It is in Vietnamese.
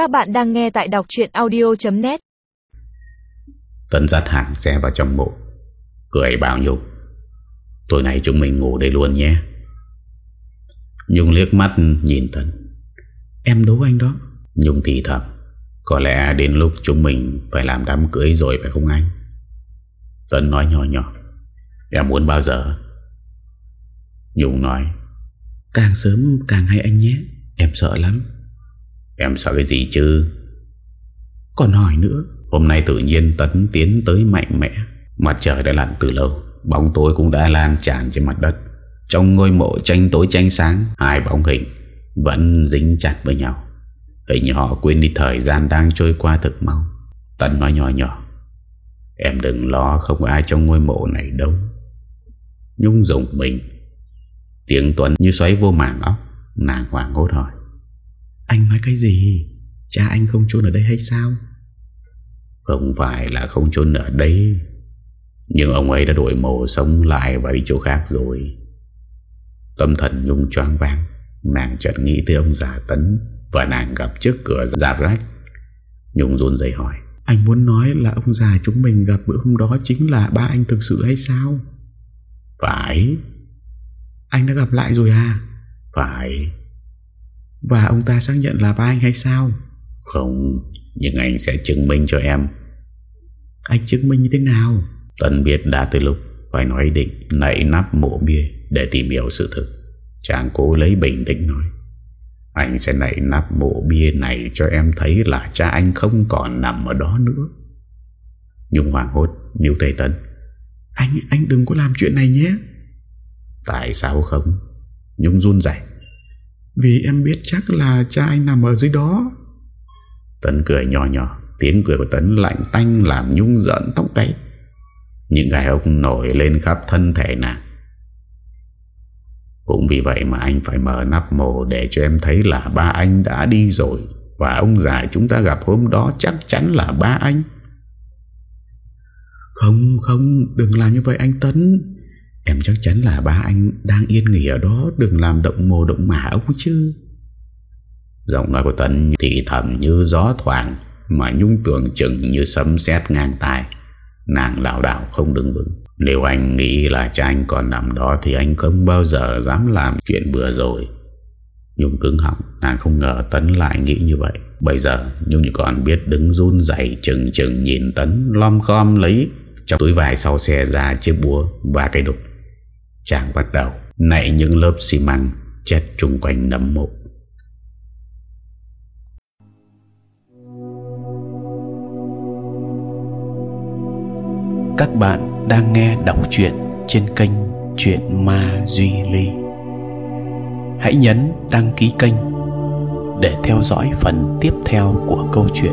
Các bạn đang nghe tại đọc chuyện audio.net Tấn dắt hàng xe vào trong mộ. Cười bảo Nhung Tối nay chúng mình ngủ đây luôn nhé. Nhung liếc mắt nhìn Tấn. Em đố anh đó. Nhung thì thầm. Có lẽ đến lúc chúng mình phải làm đám cưới rồi phải không anh? Tấn nói nhỏ nhỏ. Em muốn bao giờ? Nhung nói. Càng sớm càng hay anh nhé. Em sợ lắm Em sợ cái gì chứ? Còn hỏi nữa. Hôm nay tự nhiên Tấn tiến tới mạnh mẽ. Mặt trời đã lặn từ lâu Bóng tối cũng đã lan tràn trên mặt đất. Trong ngôi mộ tranh tối tranh sáng Hai bóng hình Vẫn dính chặt với nhau. Hình như họ quên đi thời gian đang trôi qua thực mau. Tấn nói nhỏ nhỏ Em đừng lo không ai trong ngôi mộ này đâu. Nhung dùng mình. Tiếng Tuấn như xoáy vô mảng óc Nàng hoàng hốt hỏi Anh nói cái gì? Cha anh không chôn ở đây hay sao? Không phải là không chôn ở đây. Nhưng ông ấy đã đổi mồ sống lại Và đi chỗ khác rồi. Tâm thần Nhung choáng vang Nàng chợt nghĩ tới ông già Tấn Và nàng gặp trước cửa giả rách. Nhung run dậy hỏi. Anh muốn nói là ông già chúng mình gặp bữa hôm đó Chính là ba anh thực sự hay sao? Phải. Anh đã gặp lại rồi à? Phải Và ông ta xác nhận là ba anh hay sao? Không Nhưng anh sẽ chứng minh cho em. Anh chứng minh như thế nào? Tấn biết đã từ lúc Phải nói định nảy nắp mộ bia Để tìm hiểu sự thực. Chàng cố lấy bình tĩnh nói Anh sẽ nảy nắp mộ bia này Cho em thấy là cha anh không còn nằm ở đó nữa. Nhung hoàng hốt Níu tay Tấn Anh anh đừng có làm chuyện này nhé. Tại sao không? Nhung run dậy Vì em biết chắc là cha anh nằm ở dưới đó. Tấn cười nhỏ nhỏ Tiếng cười của Tấn lạnh tanh Làm Nhung giận tóc gáy. Những gai ốc nổi lên khắp thân thể nàng. Cũng vì vậy mà anh phải mở nắp mồ Để cho em thấy là ba anh đã đi rồi. Và ông già chúng ta gặp hôm đó Chắc chắn là ba anh. Không không Đừng làm như vậy anh Tấn Em chắc chắn là ba anh đang yên nghỉ ở đó, Đừng làm động mồ động mả ông chứ. Giọng nói của Tấn thì thầm như gió thoảng, Mà nhung tưởng chừng như sấm sét ngang tài. Nàng lào đảo, không đứng vững. Nếu anh nghĩ là cha anh còn nằm đó Thì anh không bao giờ dám làm chuyện bừa rồi. Nhung cứng họng, Nàng không ngờ Tấn lại nghĩ như vậy. Bây giờ, Nhung chỉ còn biết đứng run dày Chừng chừng nhìn Tấn lom khom lấy Trong túi vải sau xe ra chiếc búa Và cây đục. Chàng bắt đầu, Nảy những lớp xi măng, Chết chung quanh nấm mộ Các bạn đang nghe đọc truyện trên kênh Chuyện Ma Duy Ly. Hãy nhấn đăng ký kênh để theo dõi phần tiếp theo của câu chuyện.